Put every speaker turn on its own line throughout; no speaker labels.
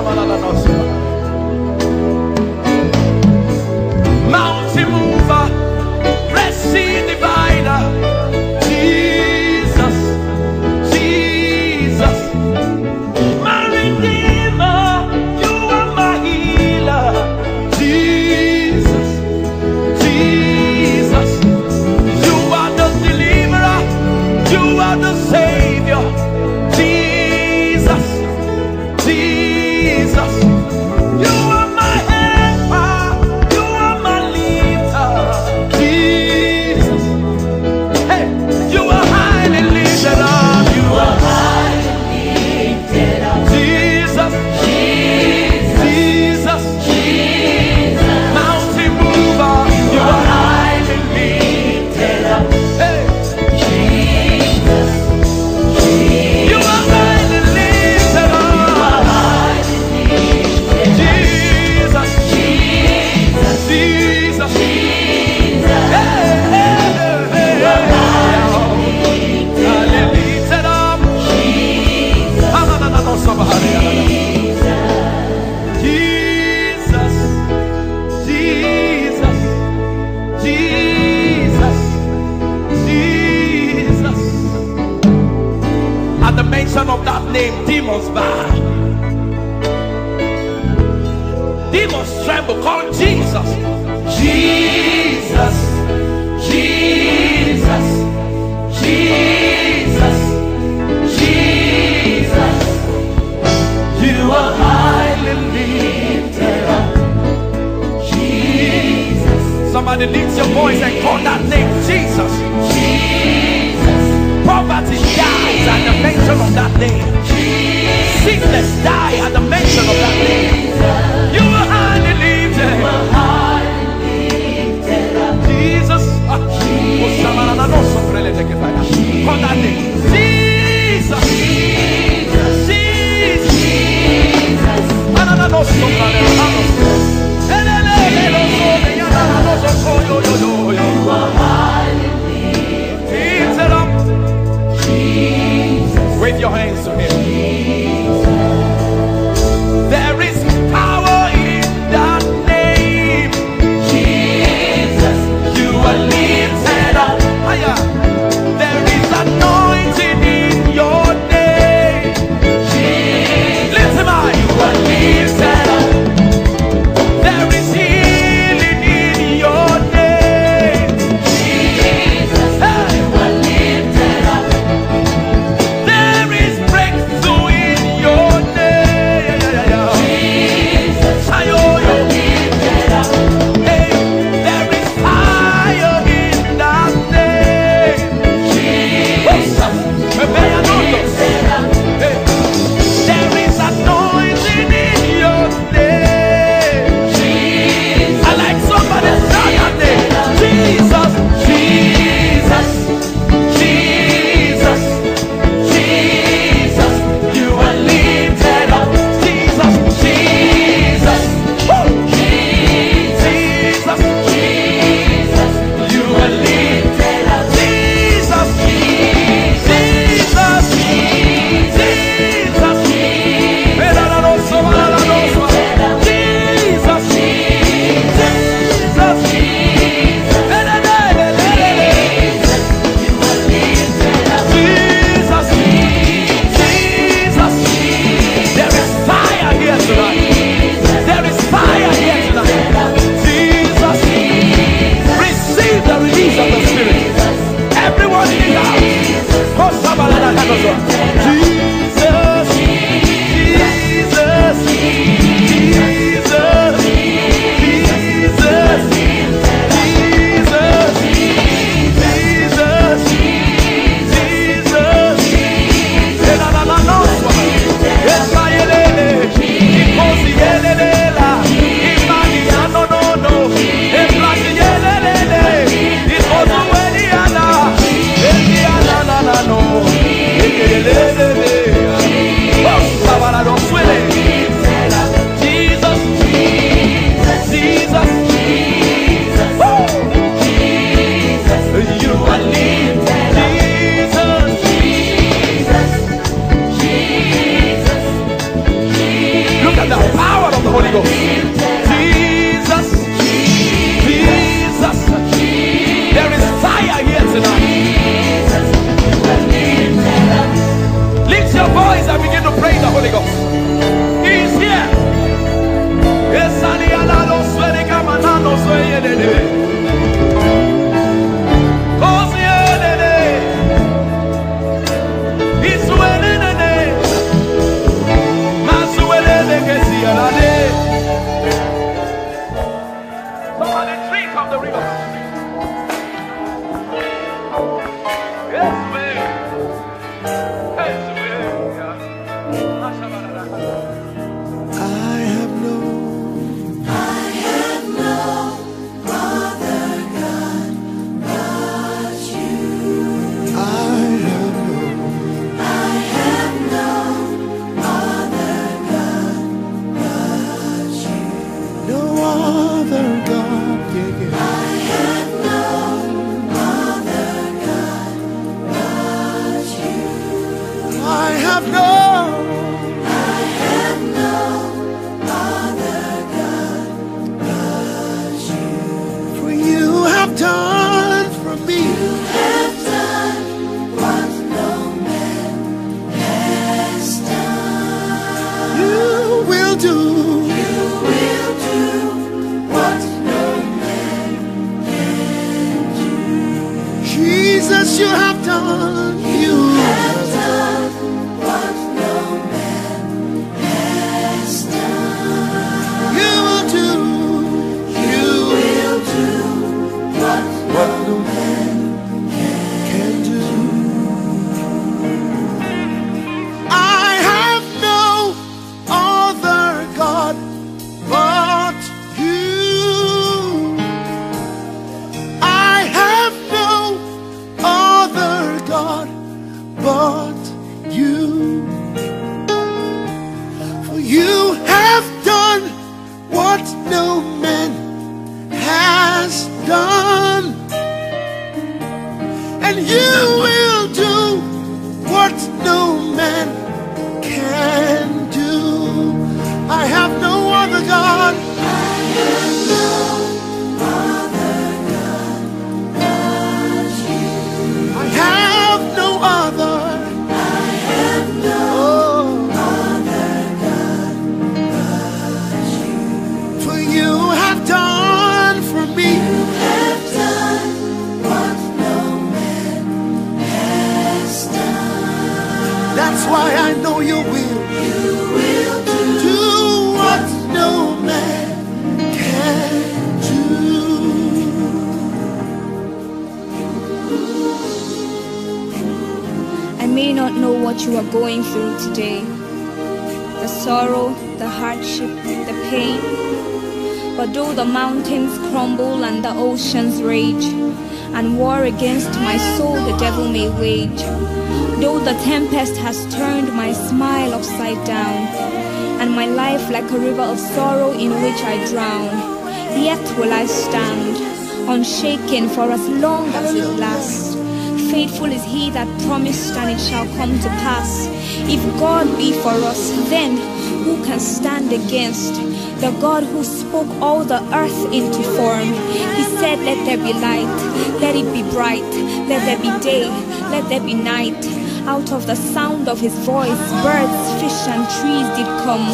Chama lá na
nossa. underneath your voice and call that name Jesus.
Jesus.
Poverty dies at the mention of that name. Jesus.
Sickness dies. Wage, though the tempest has turned my smile upside down, and my life like a river of sorrow in which I drown, yet will I stand, unshaken for as long as it lasts. Faithful is he that promised, and it shall come to pass. If God be for us, then who can stand against? The God who spoke all the earth into form. He said, Let there be light, let it be bright, let there be day, let there be night. Out of the sound of his voice, birds, fish, and trees did come.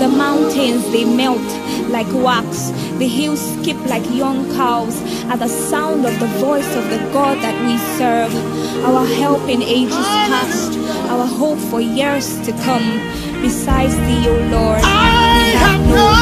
The mountains they melt like wax, the hills skip like young cows at the sound of the voice of the God that we serve. Our help in ages past, our hope for years to come. Besides thee, O Lord, we
have
no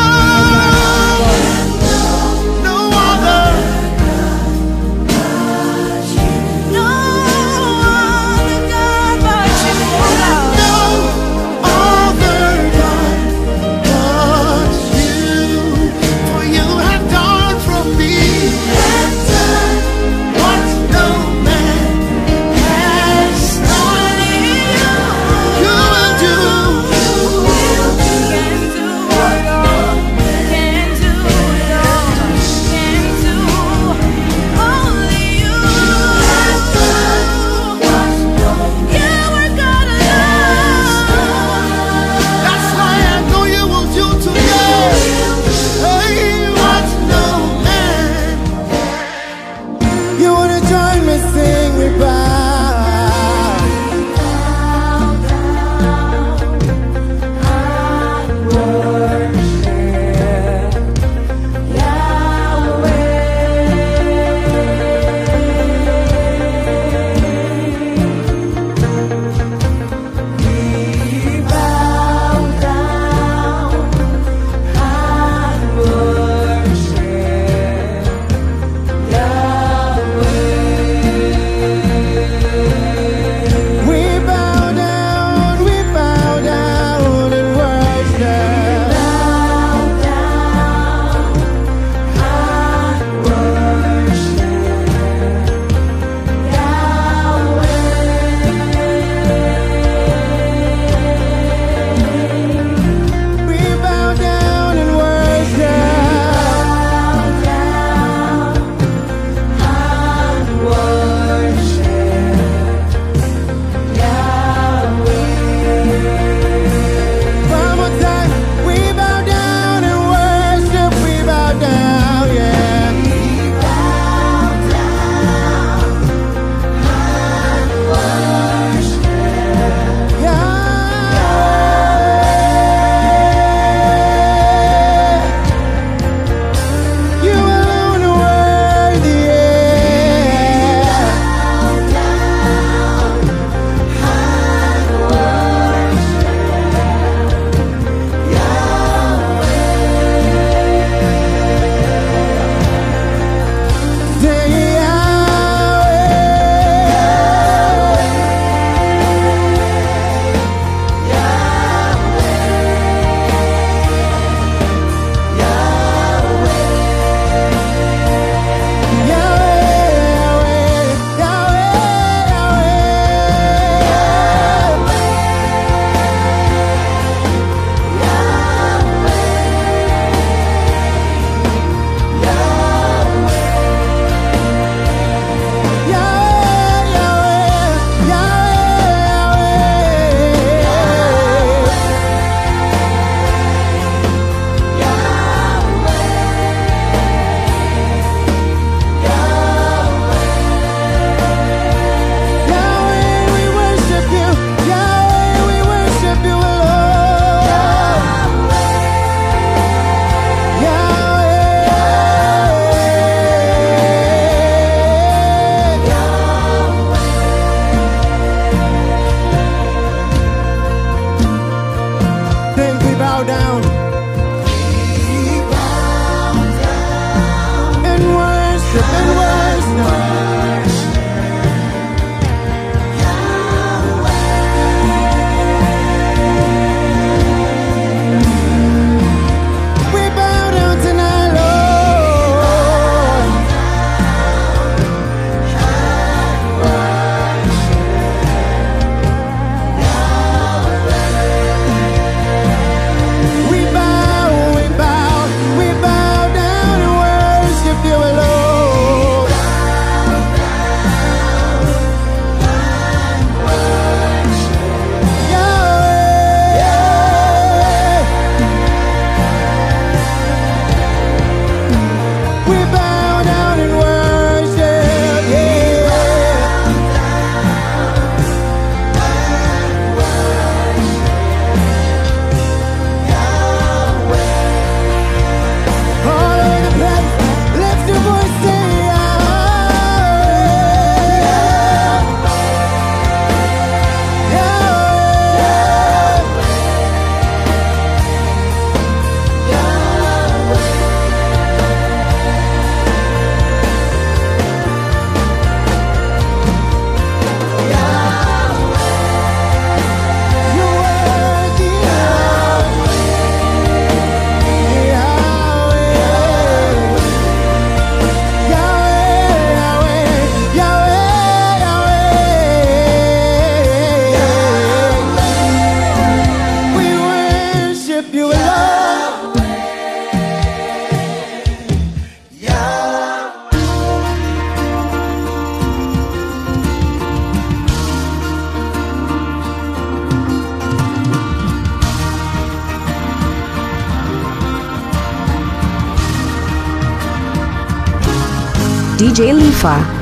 DJ
Linfa.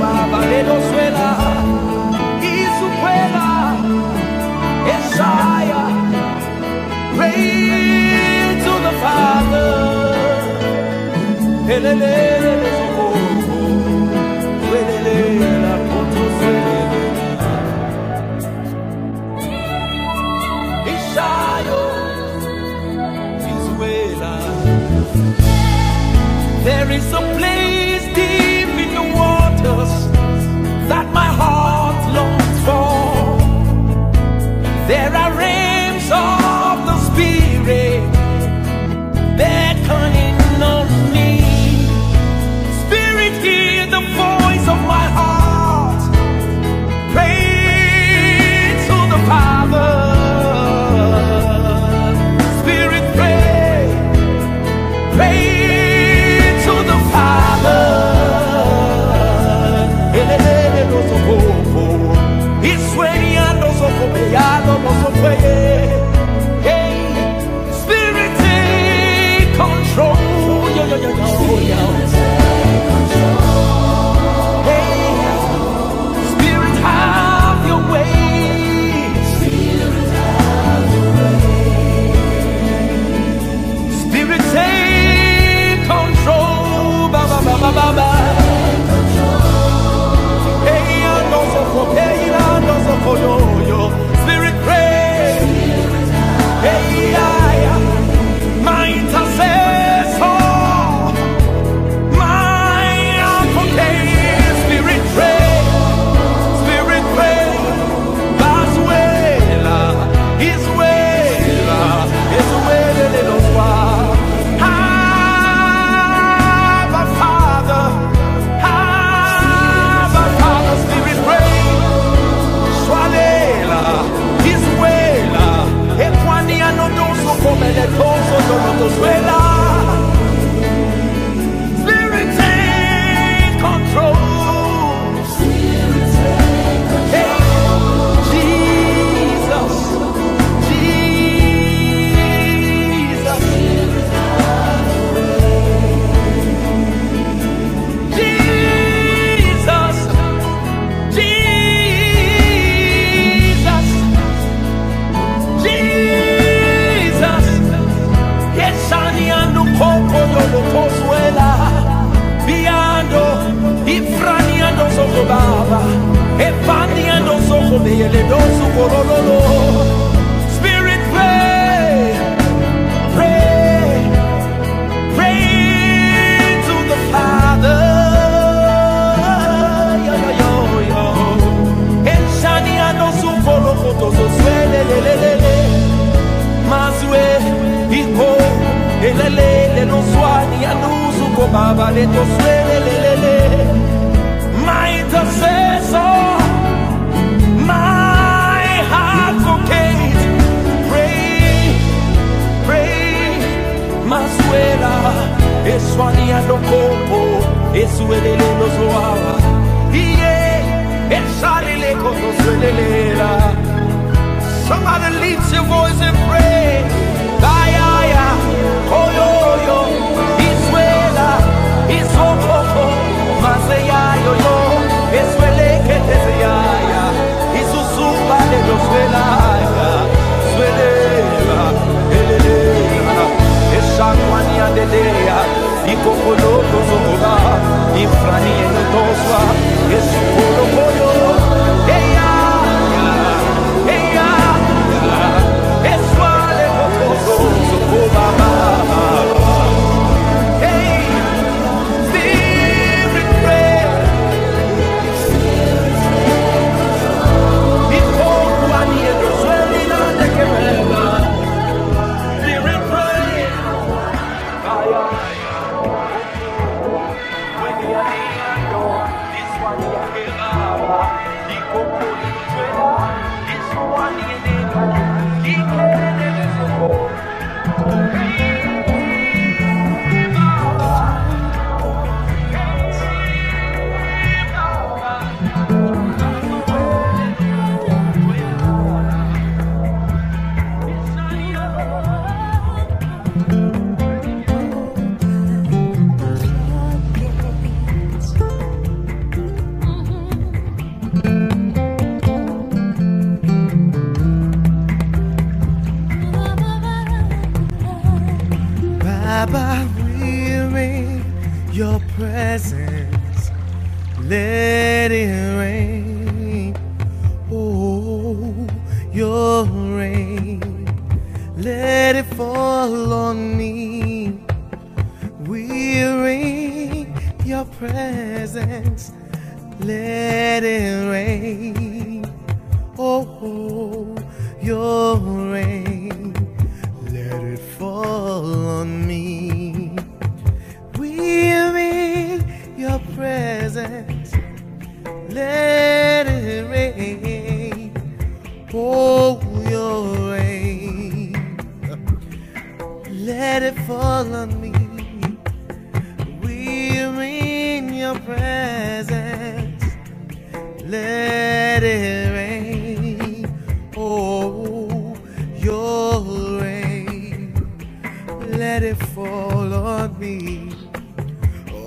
Roma Venezuela Isuela Pray to the Father.
There is a place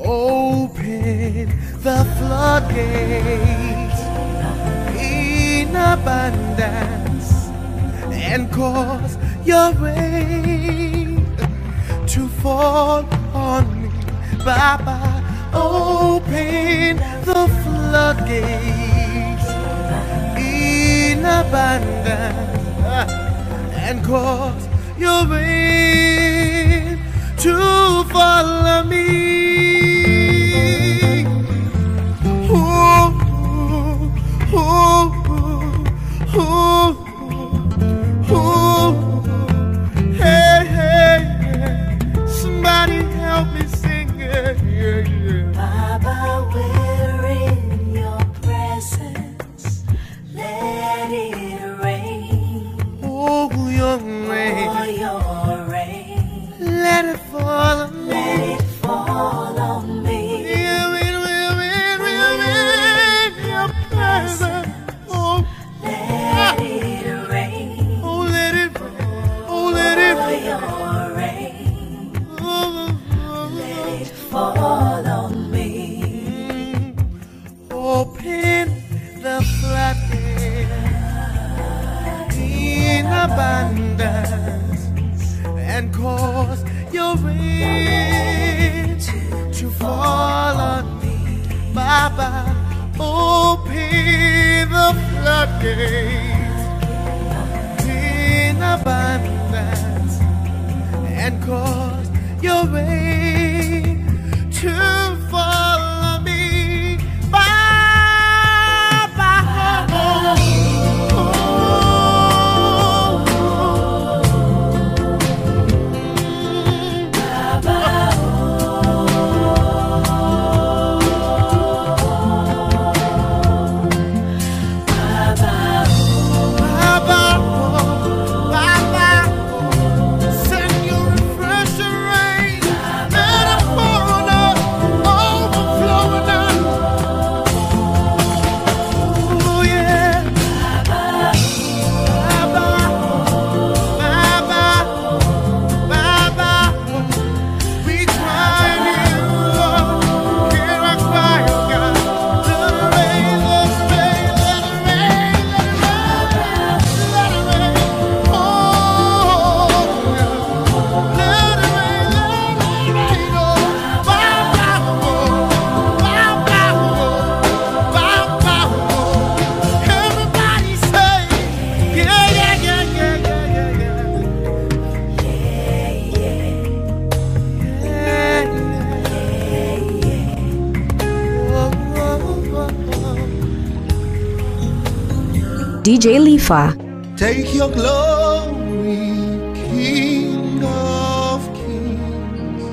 Open the floodgates in abundance and cause your rain to fall on me. Baba, open the floodgates in abundance and cause your rain to follow me.
DJ Lifa.
Take your glory, King of Kings.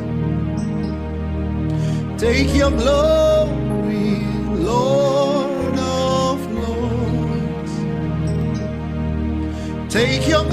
Take your glory, Lord of Lords. Take your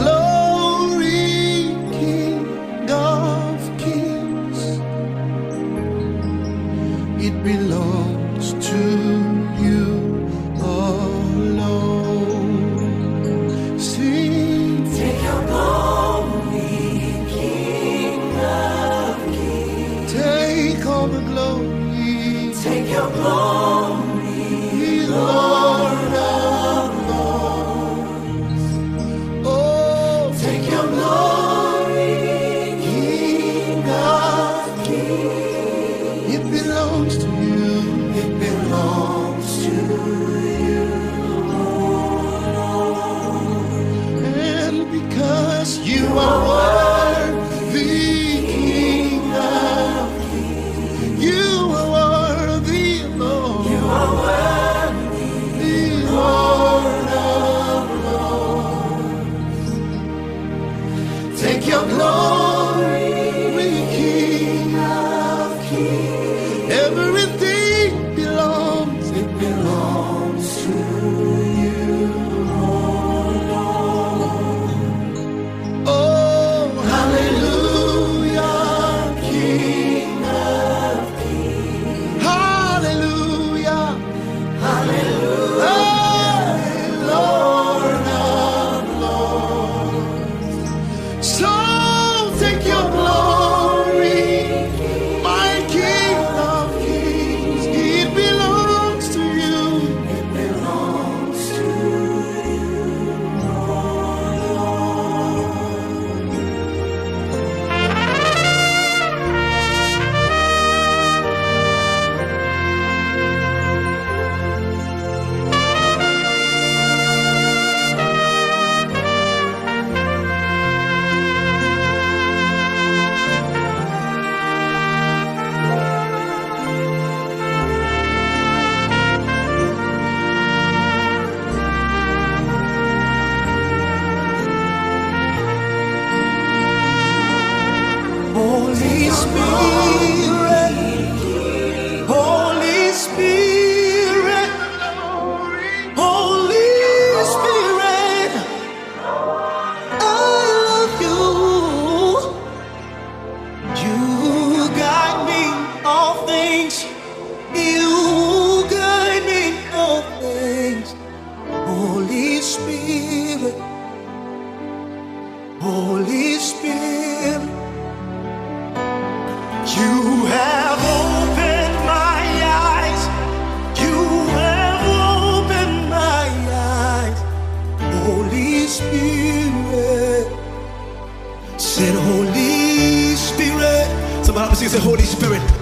say, Holy Spirit.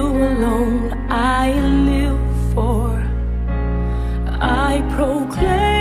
Alone I live for. I proclaim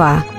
DJ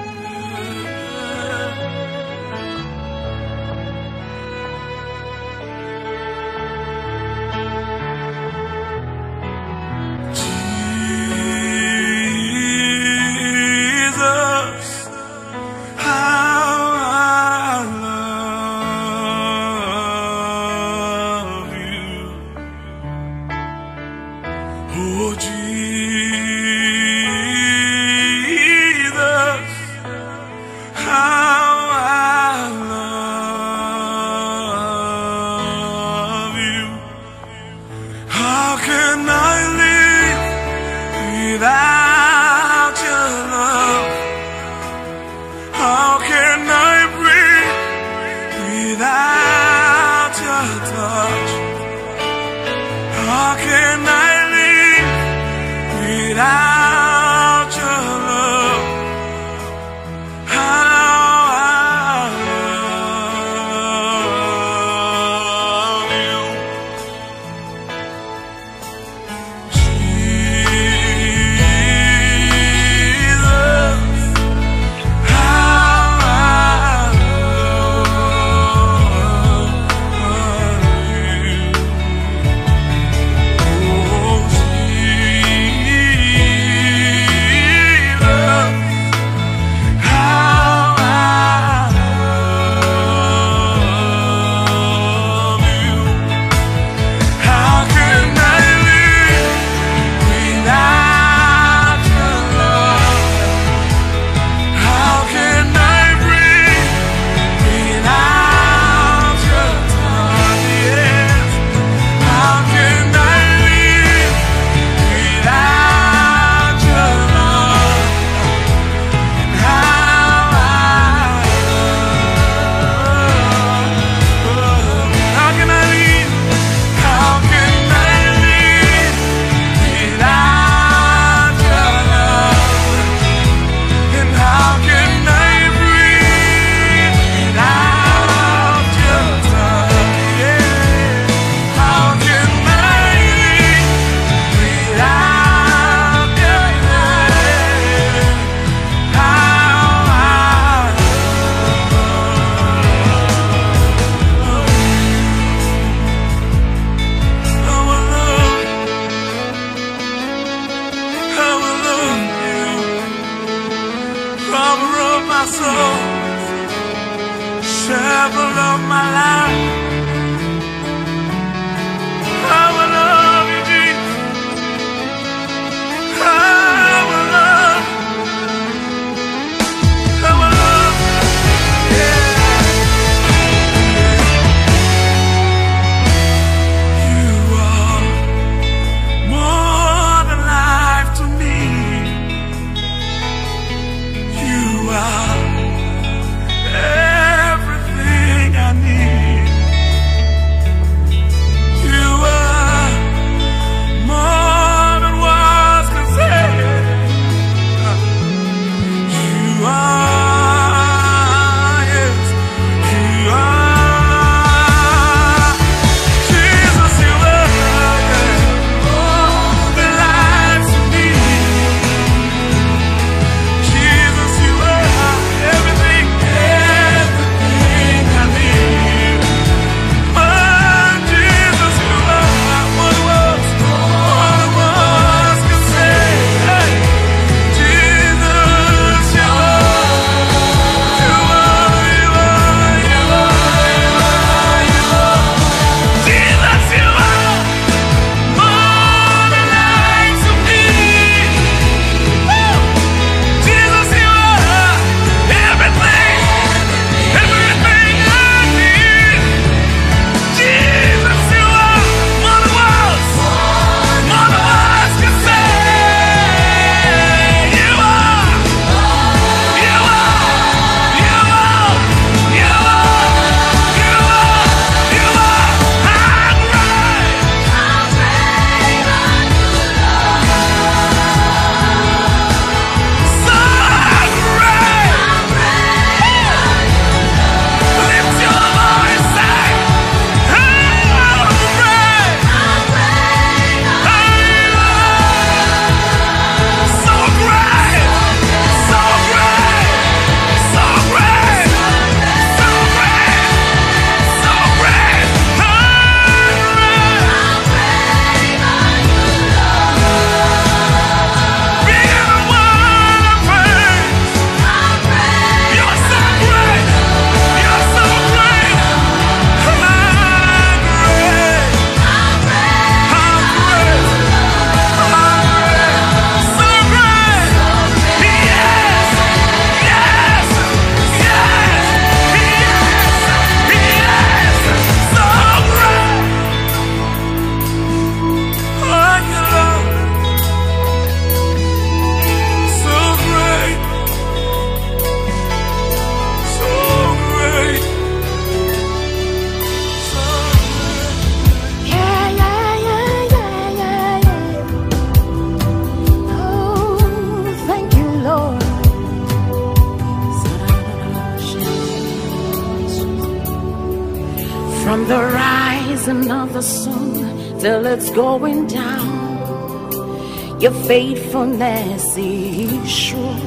faithfulness is sure,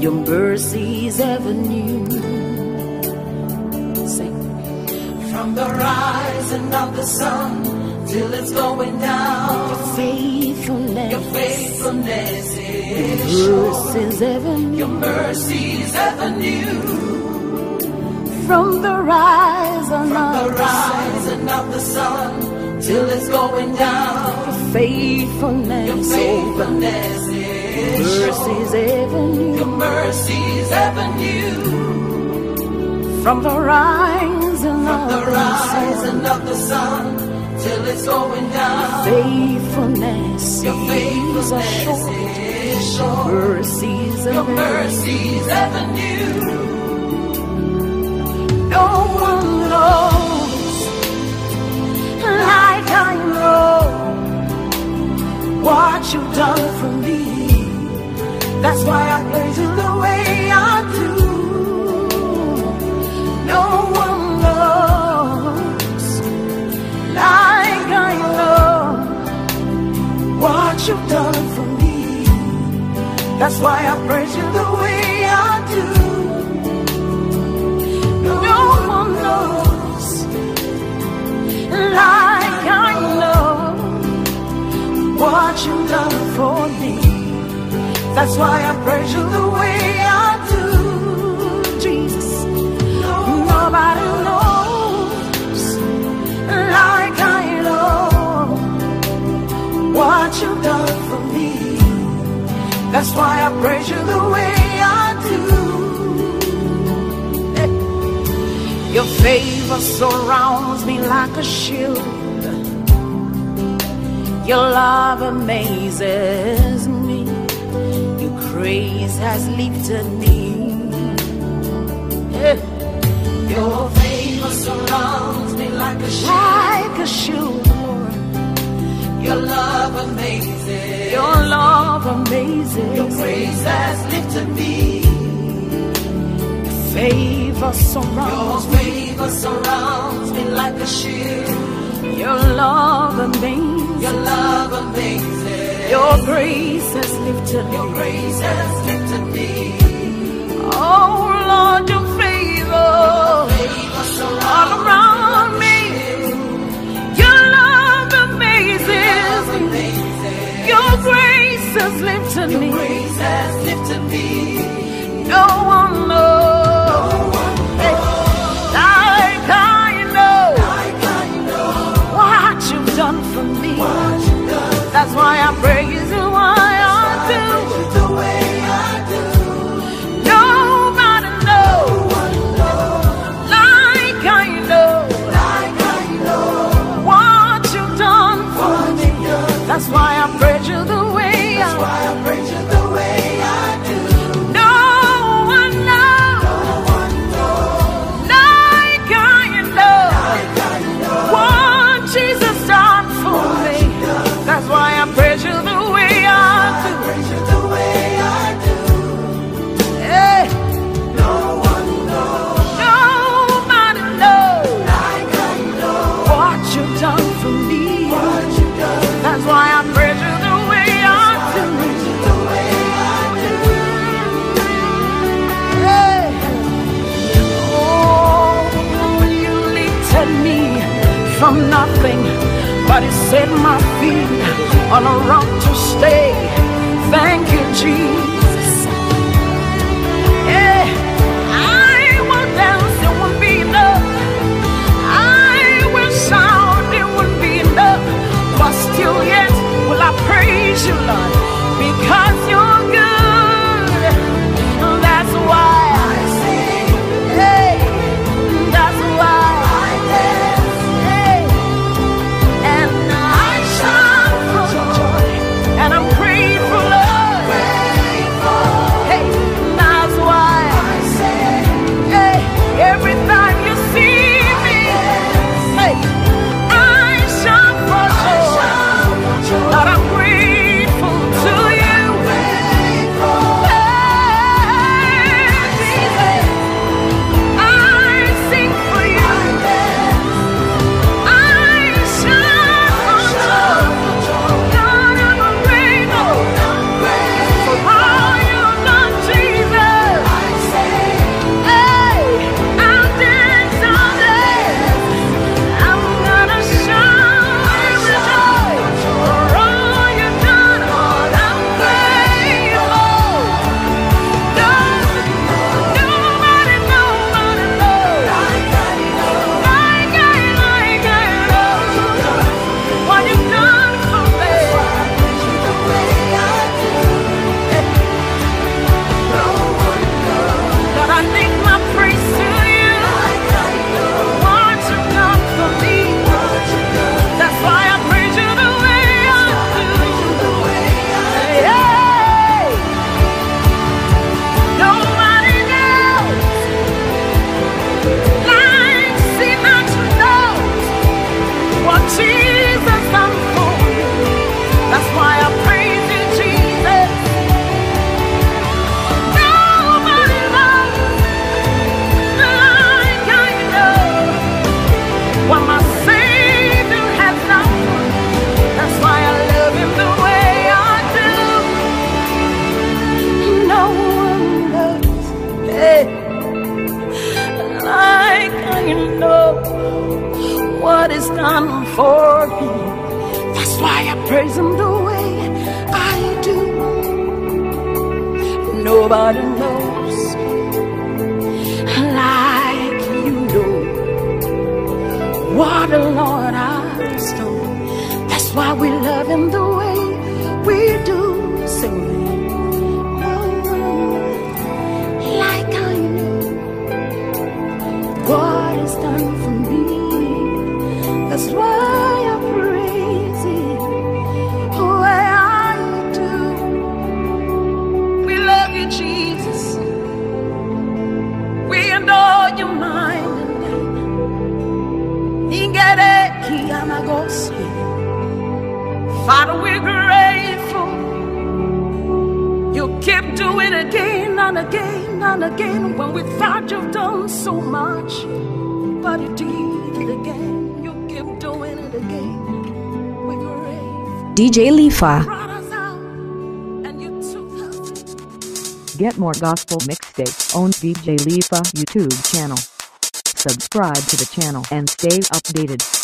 your mercies ever new. Sing.
From the rising of the sun till it's going down.
Your faithfulness,
Your faithfulness is sure.
mercies ever new.
Your mercies ever new.
From the rising
The
of the sun,
rising of the sun till it's going down.
Your faithfulness, oh
Your faithfulness is
ever new.
Your mercies ever new.
From the rising of
The
the sun,
rising of the sun till it's going down.
faithfulness,
Your
is
faithfulness is sure.
mercies
Your
ever new.
mercies ever new.
No one knows like I know what you've done for me. That's why I praise you the way I do. No one knows like I know what you've done for me. That's why I praise you the way That's why I praise you the way I do, Jesus. Nobody knows like I know what you've done for me. That's why I praise you the way I do. Your favor surrounds me like a shield. Your love amazes Your grace has lifted me. Eh,
Your favor surrounds me like a shield.
Like a shield, Lord.
Your love amazing.
Your love amazes.
Your grace has lifted me.
favor
Your
surrounds me.
favor surrounds me like a shield.
Your love amazes.
Your love amazing.
Your grace has lifted
Your
me.
grace has lifted me.
Oh Lord, your favor
Favor surrounds
all around me. Your love amazes Your grace has lifted me.
Grace has lifted me.
No
Gospel Mixtape on DJ Lifa YouTube channel. Subscribe to the channel and stay updated.